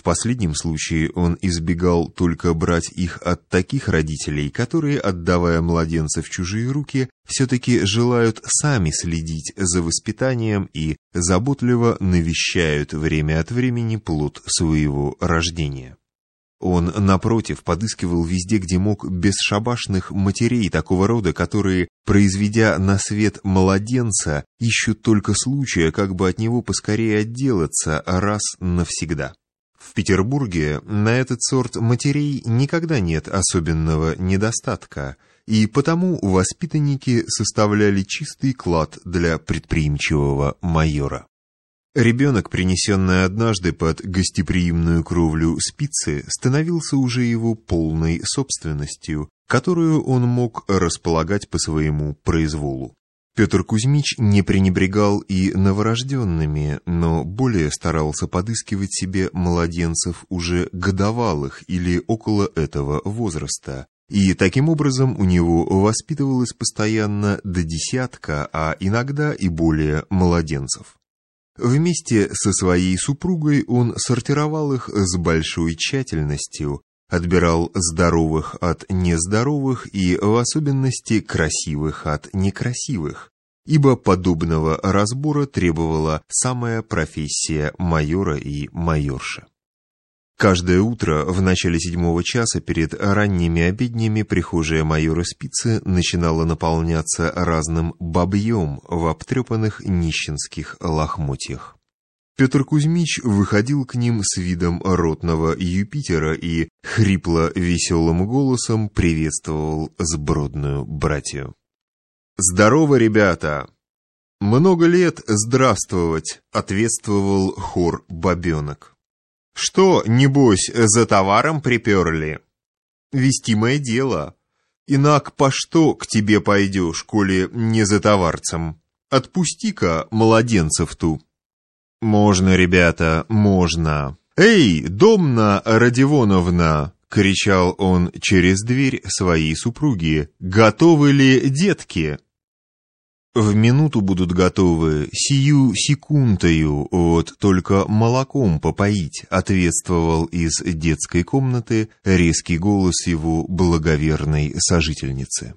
В последнем случае он избегал только брать их от таких родителей, которые, отдавая младенца в чужие руки, все-таки желают сами следить за воспитанием и заботливо навещают время от времени плод своего рождения. Он, напротив, подыскивал везде, где мог, бесшабашных матерей такого рода, которые, произведя на свет младенца, ищут только случая, как бы от него поскорее отделаться раз навсегда. В Петербурге на этот сорт матерей никогда нет особенного недостатка, и потому воспитанники составляли чистый клад для предприимчивого майора. Ребенок, принесенный однажды под гостеприимную кровлю спицы, становился уже его полной собственностью, которую он мог располагать по своему произволу. Петр Кузьмич не пренебрегал и новорожденными, но более старался подыскивать себе младенцев уже годовалых или около этого возраста, и таким образом у него воспитывалось постоянно до десятка, а иногда и более младенцев. Вместе со своей супругой он сортировал их с большой тщательностью, отбирал здоровых от нездоровых и в особенности красивых от некрасивых, ибо подобного разбора требовала самая профессия майора и майорша. Каждое утро в начале седьмого часа перед ранними обеднями прихожая майора Спицы начинала наполняться разным бабьем в обтрепанных нищенских лохмотьях. Петр Кузьмич выходил к ним с видом ротного Юпитера и хрипло-веселым голосом приветствовал сбродную братью. «Здорово, ребята!» «Много лет здравствовать!» — ответствовал хор бабенок. Что, небось, за товаром приперли? Вестимое дело. Инак по что к тебе пойдешь, коли не за товарцем? Отпусти-ка младенцев ту. Можно, ребята, можно. Эй, Домна Родионовна! — кричал он через дверь своей супруги. «Готовы ли детки?» В минуту будут готовы, сию секундою, вот только молоком попоить, ответствовал из детской комнаты резкий голос его благоверной сожительницы.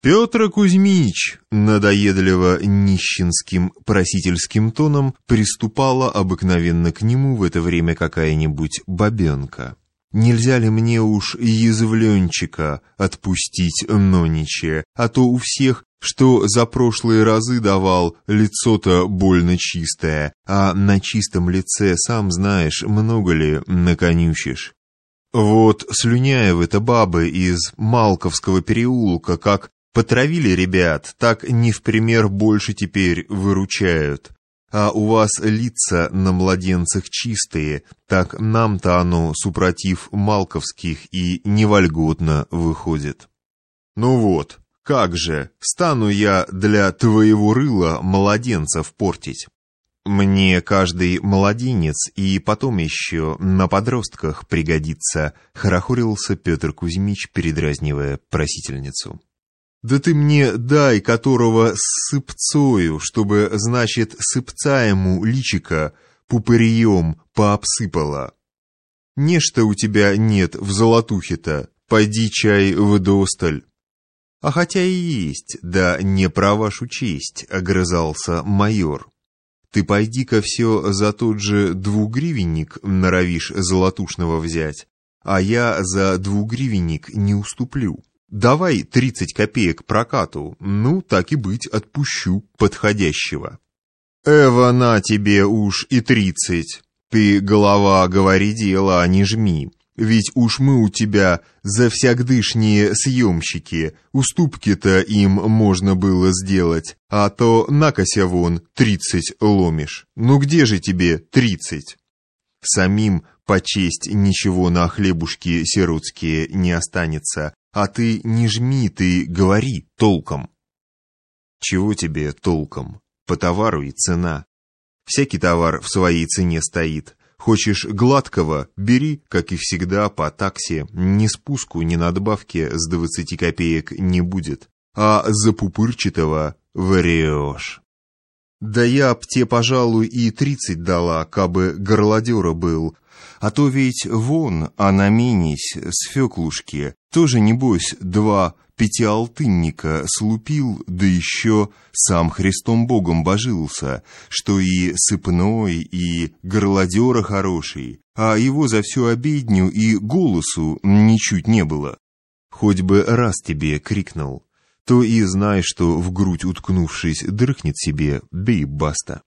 Петр Кузьмич, надоедливо нищенским просительским тоном, приступала обыкновенно к нему в это время какая-нибудь бабенка. Нельзя ли мне уж язвленчика отпустить нониче, а то у всех что за прошлые разы давал, лицо-то больно чистое, а на чистом лице, сам знаешь, много ли наконючишь. Вот Слюняевы-то бабы из Малковского переулка как потравили ребят, так не в пример больше теперь выручают. А у вас лица на младенцах чистые, так нам-то оно, супротив Малковских, и невольготно выходит. Ну вот, как же, стану я для твоего рыла младенцев портить? Мне каждый младенец и потом еще на подростках пригодится, хорохорился Петр Кузьмич, передразнивая просительницу. Да ты мне дай которого с сыпцою, чтобы, значит, сыпца ему личика пупырием пообсыпала. Нечто у тебя нет в золотухе-то, пойди чай в досталь. «А хотя и есть, да не про вашу честь», — огрызался майор. «Ты пойди-ка все за тот же двугривенник норовишь золотушного взять, а я за двугривенник не уступлю. Давай тридцать копеек прокату, ну, так и быть, отпущу подходящего». «Эва, на тебе уж и тридцать. Ты, голова, говори дело, а не жми. Ведь уж мы у тебя завсягдышние съемщики, уступки-то им можно было сделать, а то накося вон тридцать ломишь. Ну где же тебе тридцать? Самим по честь ничего на хлебушки сиротские не останется, а ты не жми, ты говори толком. Чего тебе толком? По товару и цена. Всякий товар в своей цене стоит, Хочешь гладкого – бери, как и всегда, по такси. Ни спуску, ни надбавки с двадцати копеек не будет. А за пупырчатого – врешь. Да я б те, пожалуй, и тридцать дала, кабы горлодера был. А то ведь вон, а на минись, с Феклушки, тоже, небось, два пятиалтынника слупил, да еще сам Христом Богом божился, что и сыпной, и горлодера хороший, а его за всю обедню и голосу ничуть не было. Хоть бы раз тебе крикнул, то и знай, что в грудь уткнувшись дрыхнет себе, да баста.